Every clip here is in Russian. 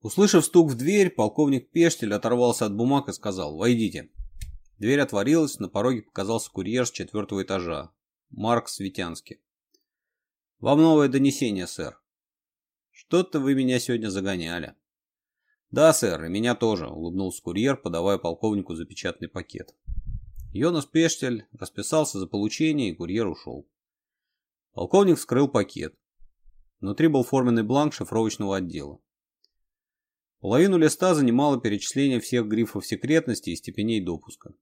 Услышав стук в дверь, полковник Пештель оторвался от бумаг и сказал «Войдите». Дверь отворилась, на пороге показался курьер с четвертого этажа, Марк Светянский. «Вам новое донесение, сэр». «Что-то вы меня сегодня загоняли». «Да, сэр, и меня тоже», — улыбнулся курьер, подавая полковнику запечатанный пакет. Йонас Пештель расписался за получение, и курьер ушел. Полковник вскрыл пакет. Внутри был форменный бланк шифровочного отдела. Половину листа занимало перечисление всех грифов секретности и степеней допуска.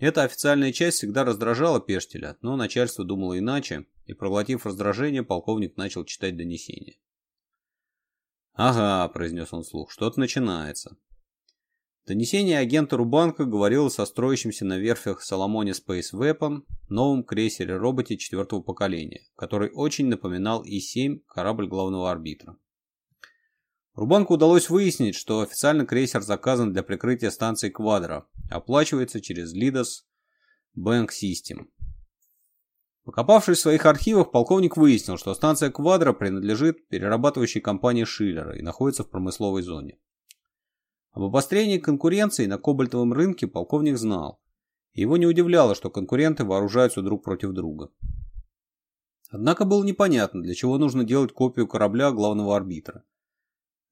Эта официальная часть всегда раздражала Пештеля, но начальство думало иначе, и, проглотив раздражение, полковник начал читать донесение. «Ага», — произнес он вслух, — «что-то начинается». Донесение агента Рубанка говорило о строящемся на верфях Соломоне Space Weapon новом крейсере-роботе четвертого поколения, который очень напоминал И-7, корабль главного арбитра. Рубанку удалось выяснить, что официально крейсер заказан для прикрытия станции Квадро, оплачивается через Лидос Bank Систем. Покопавшись в своих архивах, полковник выяснил, что станция Квадро принадлежит перерабатывающей компании Шиллера и находится в промысловой зоне. Об обострении конкуренции на кобальтовом рынке полковник знал. Его не удивляло, что конкуренты вооружаются друг против друга. Однако было непонятно, для чего нужно делать копию корабля главного арбитра.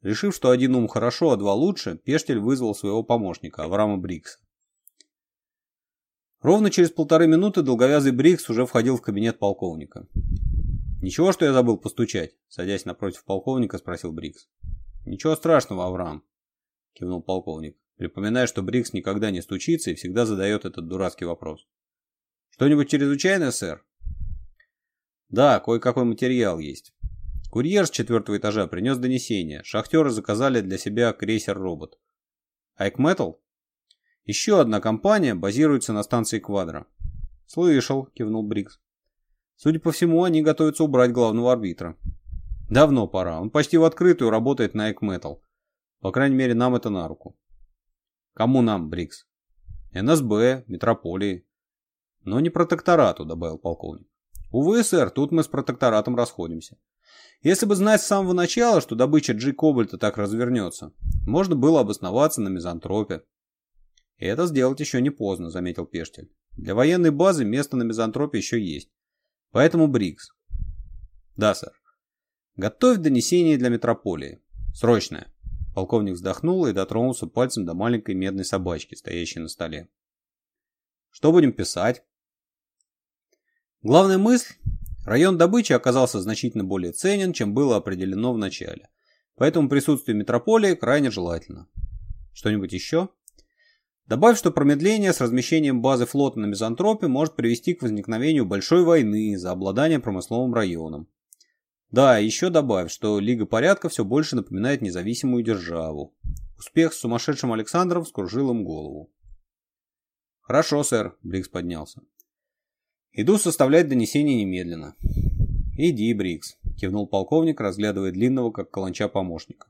Решив, что один ум хорошо, а два лучше, Пештель вызвал своего помощника, Авраама Брикса. Ровно через полторы минуты долговязый Брикс уже входил в кабинет полковника. «Ничего, что я забыл постучать?» – садясь напротив полковника, спросил Брикс. «Ничего страшного, Авраам», – кивнул полковник, припоминая, что Брикс никогда не стучится и всегда задает этот дурацкий вопрос. «Что-нибудь чрезвычайное, сэр?» «Да, кое-какой материал есть. Курьер с четвертого этажа принес донесение. Шахтеры заказали для себя крейсер-робот. Айкметал? Еще одна компания базируется на станции Квадро. Слышал, кивнул Брикс. Судя по всему, они готовятся убрать главного арбитра. Давно пора. Он почти в открытую работает на Айкметал. По крайней мере, нам это на руку. Кому нам, Брикс? НСБ, Метрополии. Но не протекторату, добавил полковник. Увы, сэр, тут мы с протекторатом расходимся. Если бы знать с самого начала, что добыча G-кобальта так развернется, можно было обосноваться на мизантропе. И это сделать еще не поздно, заметил Пештель. Для военной базы место на мизантропе еще есть. Поэтому Брикс. Да, сэр. Готовь донесение для метрополии. Срочное. Полковник вздохнул и дотронулся пальцем до маленькой медной собачки, стоящей на столе. Что будем писать? Главная мысль Район добычи оказался значительно более ценен, чем было определено в начале. Поэтому присутствие метрополии крайне желательно. Что-нибудь еще? Добавь, что промедление с размещением базы флота на Мизантропе может привести к возникновению большой войны за обладание промысловым районом. Да, еще добавь, что Лига Порядка все больше напоминает независимую державу. Успех с сумасшедшим Александром скружил им голову. «Хорошо, сэр», — Брикс поднялся. Иду составлять донесение немедленно. Иди, Брикс, кивнул полковник, разглядывая длинного, как каланча, помощника.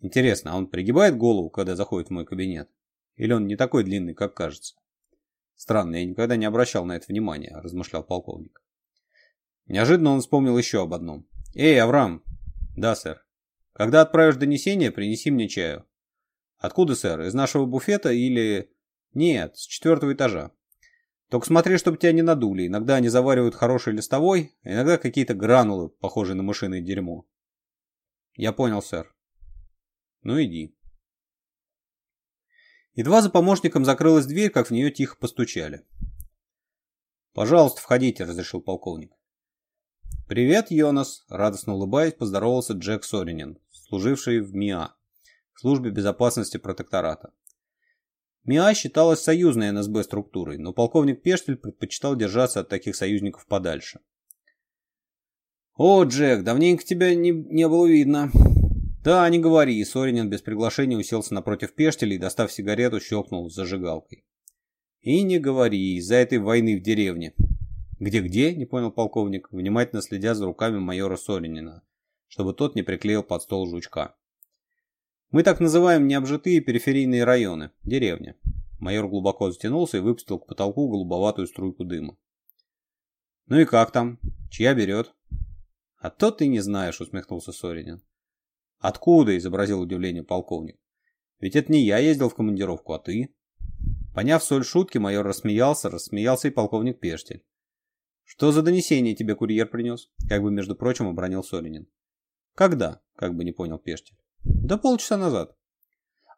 Интересно, а он пригибает голову, когда заходит в мой кабинет? Или он не такой длинный, как кажется? Странно, я никогда не обращал на это внимания, размышлял полковник. Неожиданно он вспомнил еще об одном. Эй, Аврам! Да, сэр. Когда отправишь донесение, принеси мне чаю. Откуда, сэр? Из нашего буфета или... Нет, с четвертого этажа. Только смотри, чтобы тебя не надули. Иногда они заваривают хороший листовой, а иногда какие-то гранулы, похожие на мышиное дерьмо. Я понял, сэр. Ну иди. Едва за помощником закрылась дверь, как в нее тихо постучали. «Пожалуйста, входите», — разрешил полковник. «Привет, Йонас», — радостно улыбаясь, поздоровался Джек Соринин, служивший в МИА, службе безопасности протектората. МИА считалась союзной НСБ структурой, но полковник Пештель предпочитал держаться от таких союзников подальше. «О, Джек, давненько тебя не, не было видно». «Да, не говори», — Соринин без приглашения уселся напротив Пештеля и, достав сигарету, щелкнул зажигалкой. «И не говори, из-за этой войны в деревне». «Где-где?» — не понял полковник, внимательно следя за руками майора Соринина, чтобы тот не приклеил под стол жучка. Мы так называем необжитые периферийные районы, деревня. Майор глубоко затянулся и выпустил к потолку голубоватую струйку дыма. «Ну и как там? Чья берет?» «А то ты не знаешь», — усмехнулся Соринин. «Откуда?» — изобразил удивление полковник. «Ведь это не я ездил в командировку, а ты». Поняв соль шутки, майор рассмеялся, рассмеялся и полковник Пештель. «Что за донесение тебе курьер принес?» — как бы, между прочим, обронил Соринин. «Когда?» — как бы не понял Пештель. Да полчаса назад.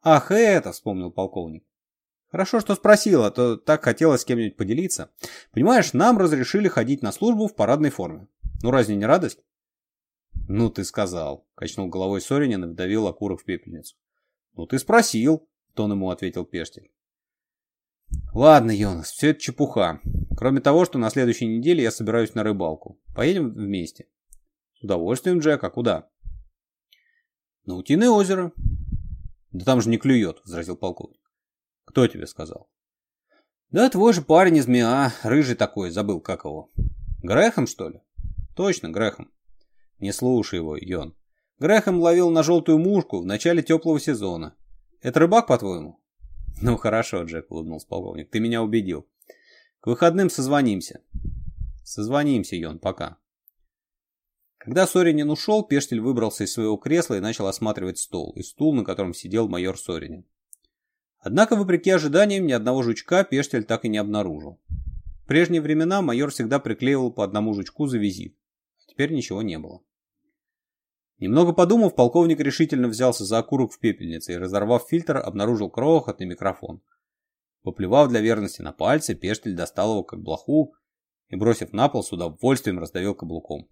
Ах, это, вспомнил полковник. Хорошо, что спросила, то так хотелось с кем-нибудь поделиться. Понимаешь, нам разрешили ходить на службу в парадной форме. Ну разве не радость? Ну ты сказал, качнул головой Соринин и вдавил окурок в пепельницу. Ну ты спросил, тон ему ответил Пештель. Ладно, Йонас, все это чепуха. Кроме того, что на следующей неделе я собираюсь на рыбалку. Поедем вместе. С удовольствием, Джек, а куда? На Наутиное озеро. Да там же не клюет, возразил полковник. Кто тебе сказал? Да твой же парень из МИА, рыжий такой, забыл как его. Грехом, что ли? Точно, Грехом. Не слушай его, Йон. Грехом ловил на желтую мушку в начале теплого сезона. Это рыбак, по-твоему? Ну хорошо, Джек, улыбнулся полковник, ты меня убедил. К выходным созвонимся. Созвонимся, Йон, пока. Когда Соринин ушел, Пештель выбрался из своего кресла и начал осматривать стол и стул, на котором сидел майор Соринин. Однако, вопреки ожиданиям, ни одного жучка Пештель так и не обнаружил. В прежние времена майор всегда приклеивал по одному жучку за визит. А теперь ничего не было. Немного подумав, полковник решительно взялся за окурок в пепельнице и, разорвав фильтр, обнаружил крохотный микрофон. Поплевав для верности на пальцы, Пештель достал его как блоху и, бросив на пол, с удовольствием раздавил каблуком.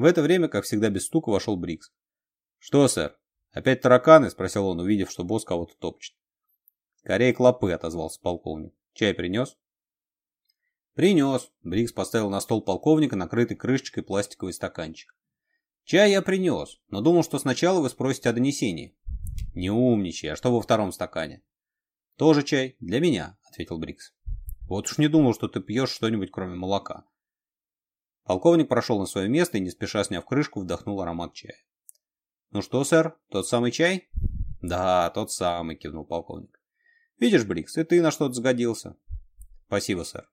В это время, как всегда, без стука вошел Брикс. «Что, сэр, опять тараканы?» – спросил он, увидев, что босс кого-то топчет. «Скорее клопы», – отозвался полковник. «Чай принес?» «Принес», – Брикс поставил на стол полковника накрытый крышечкой пластиковый стаканчик. «Чай я принес, но думал, что сначала вы спросите о донесении». «Не умничай, а что во втором стакане?» «Тоже чай, для меня», — ответил Брикс. «Вот уж не думал, что ты пьешь что-нибудь кроме молока. Полковник прошел на свое место и, не спеша сняв крышку, вдохнул аромат чая. «Ну что, сэр, тот самый чай?» «Да, тот самый», — кивнул полковник. «Видишь, Брикс, и ты на что-то сгодился». «Спасибо, сэр».